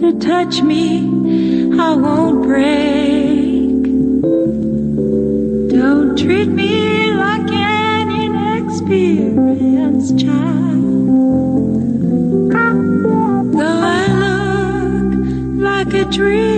to touch me, I won't break. Don't treat me like an inexperienced child. Though I look like a dream.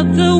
up the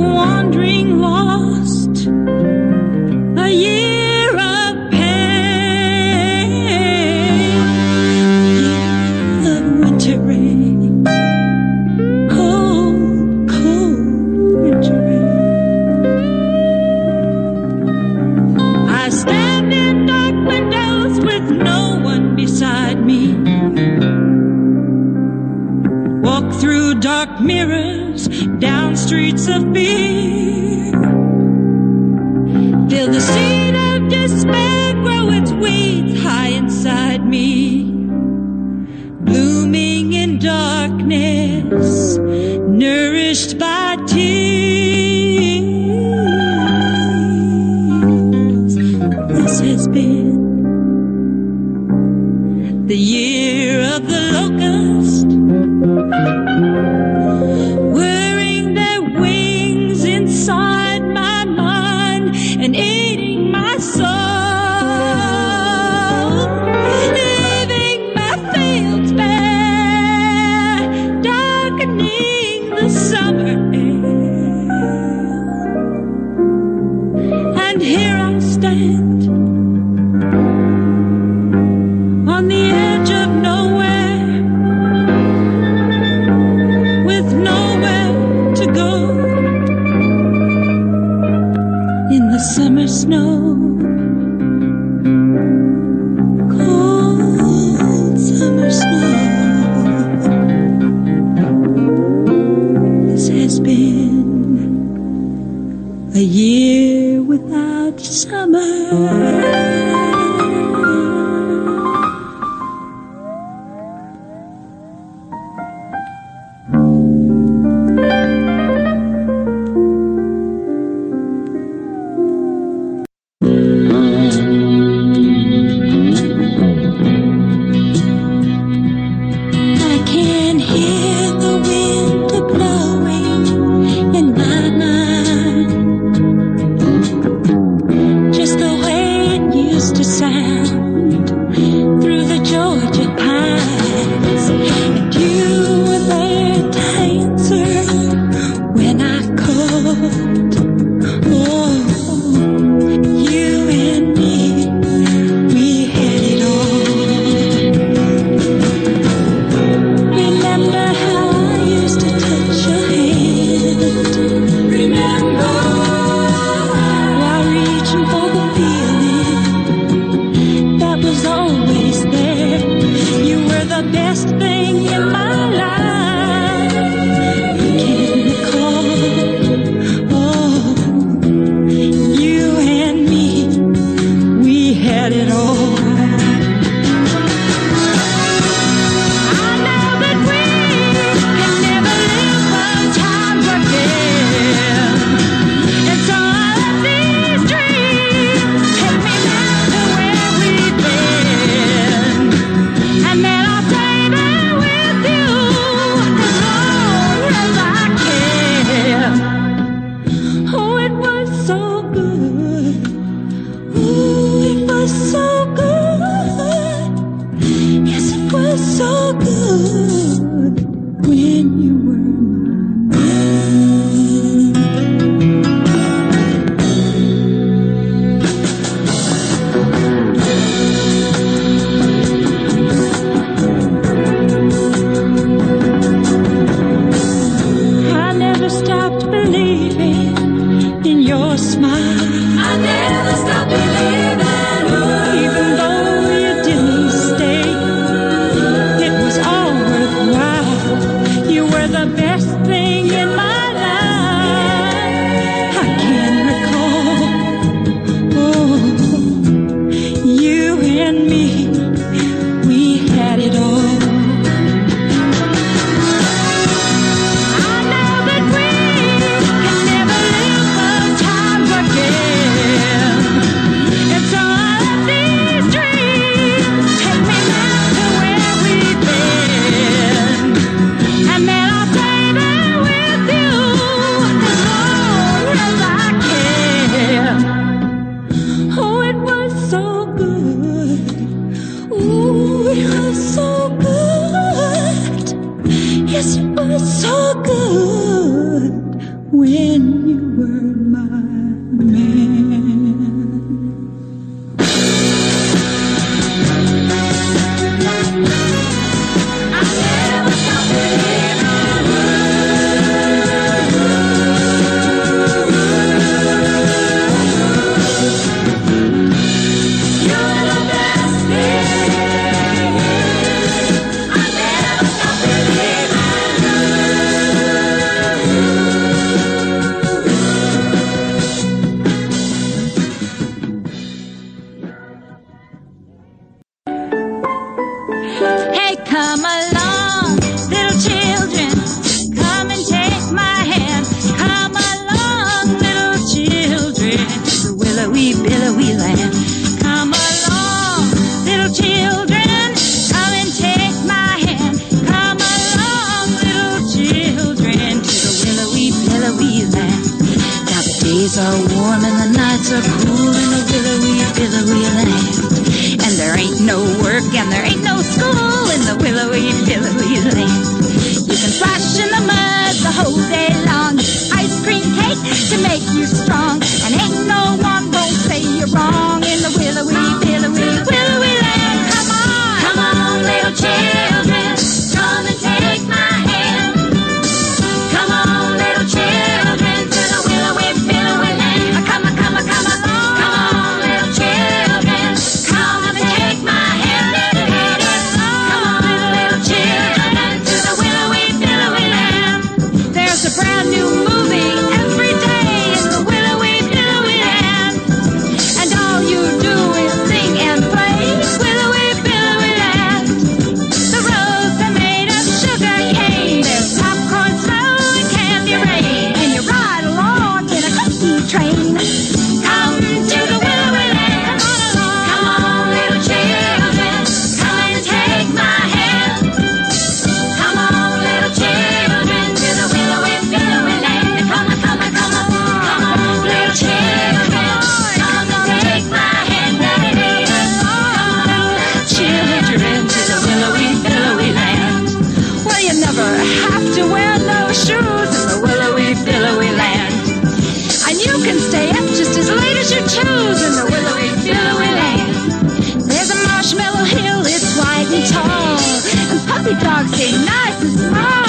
puppy dogs say nice and small.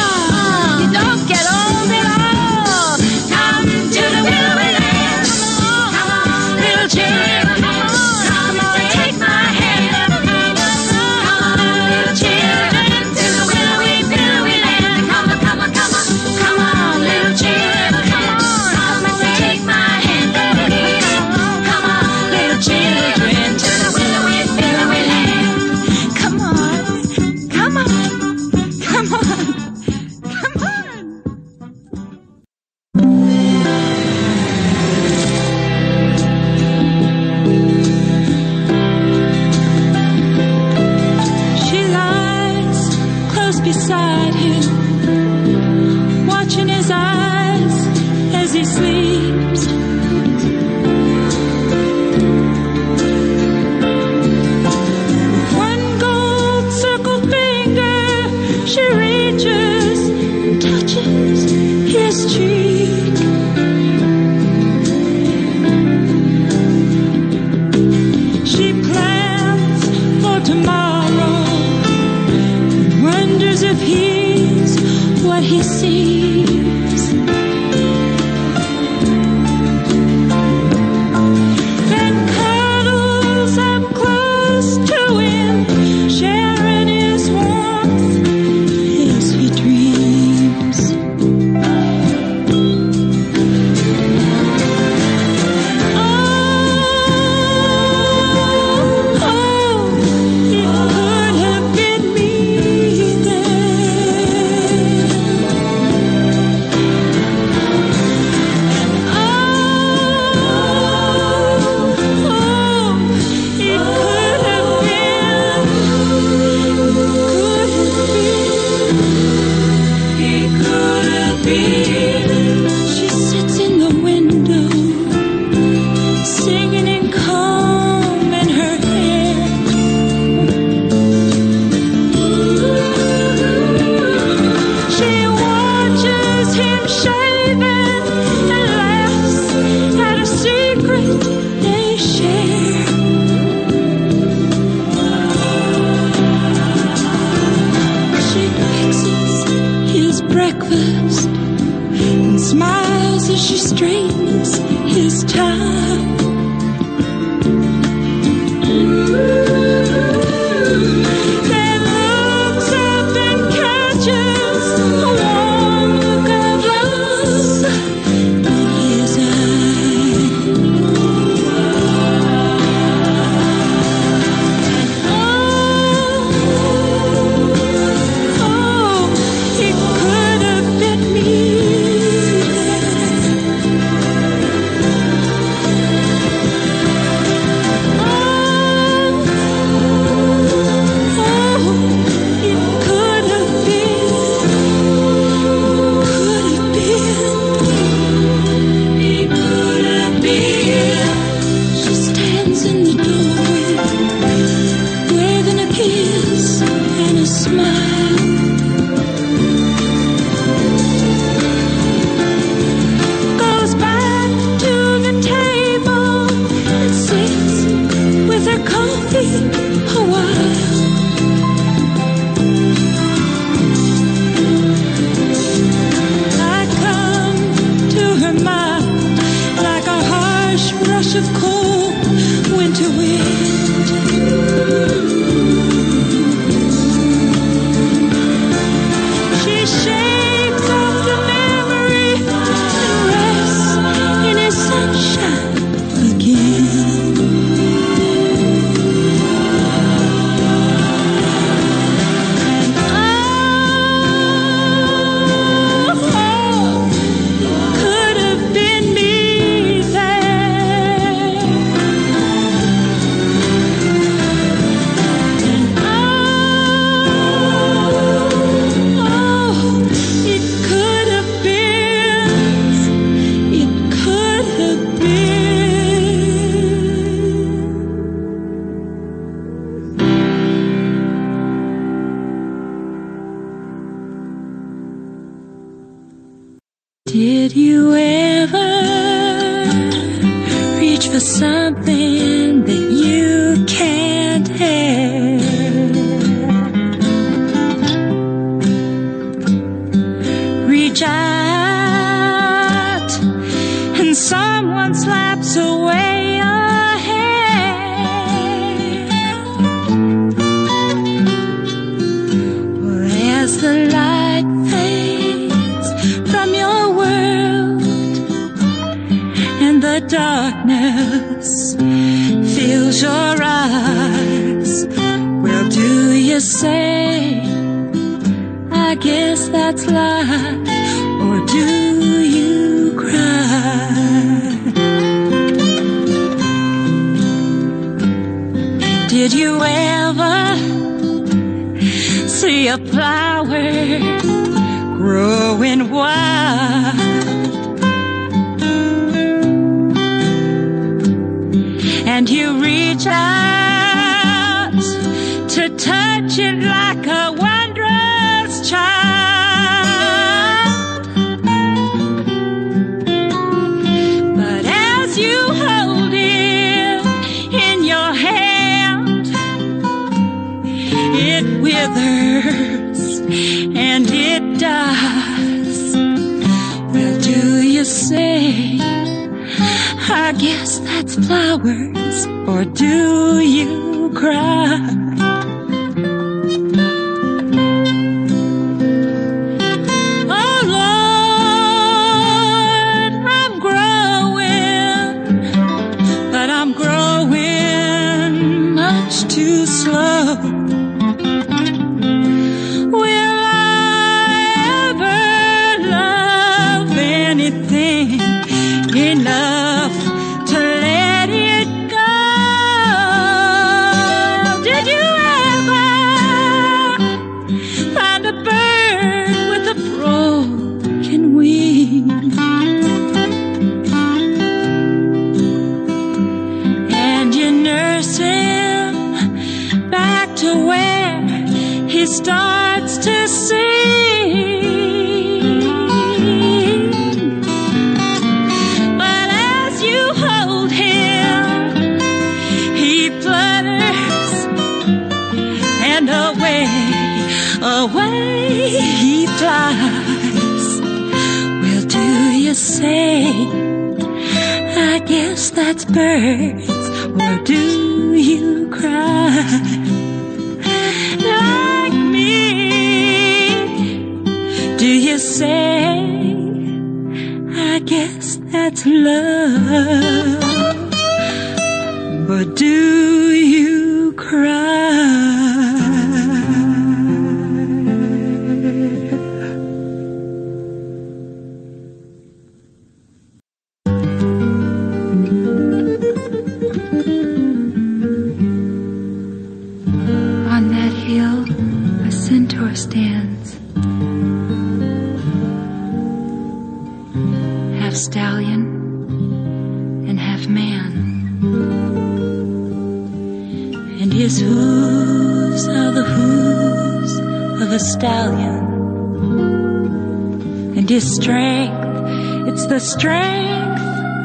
Well, do you say, I guess that's life, or do you cry? Did you ever see a flower growing wild? and you reach out like a wondrous child. But as you hold it in your hand, it withers and it dies. Well, do you say? I guess that's flowers, or do you cry? Or do you cry? Like me, do you say, I guess that's love. But do you cry? A stallion, and his strength, it's the strength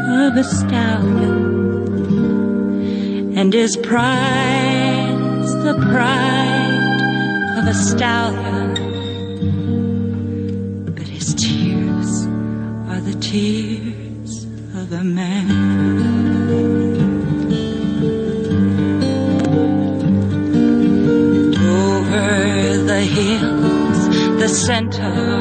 of a stallion and his pride the pride of a stallion. But his tears are the tears of a man. The centaur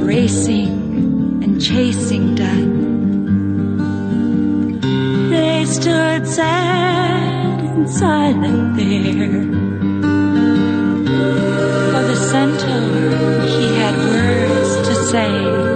racing and chasing done. They stood sad and silent there. For the centaur, he had words to say.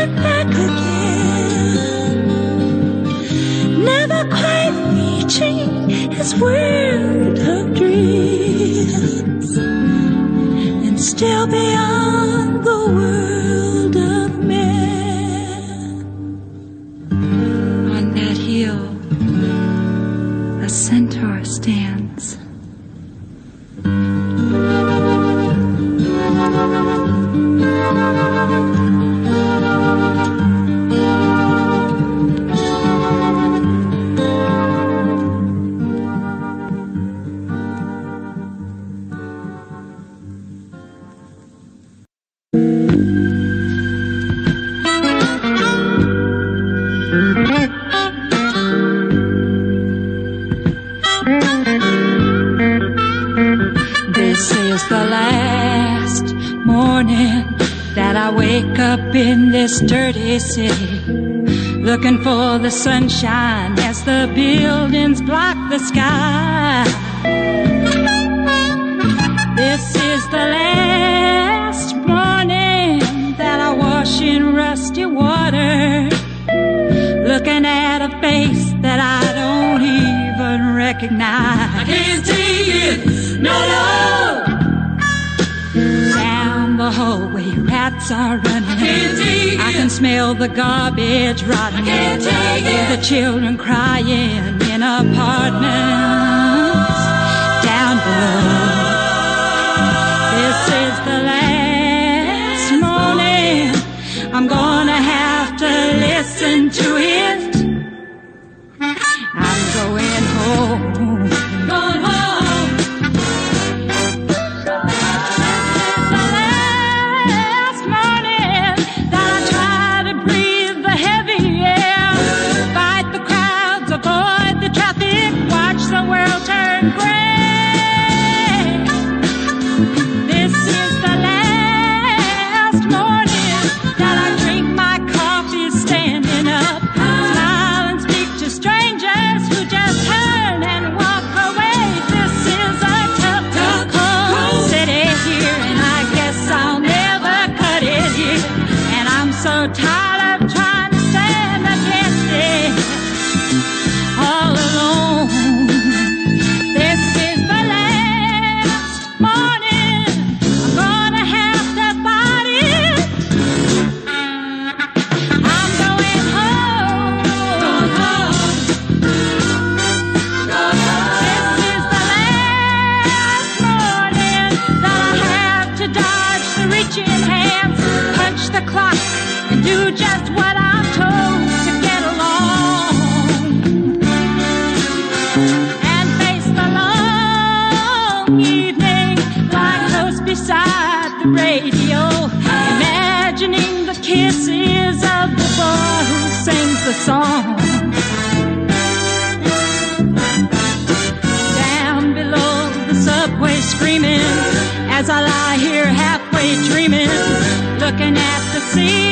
get back. Looking for the sunshine as the buildings block the sky. This is the last morning that I wash in rusty water. Looking at a face that I don't even recognize. I Can't take it, no, no. Down the hallway, are running. I can smell the garbage rotting. take it. The children crying in apartments down below. This is the last morning. I'm gonna have to listen to it. Kisses of the boy who sings the song. Down below the subway screaming as I lie here halfway dreaming, looking at the ceiling.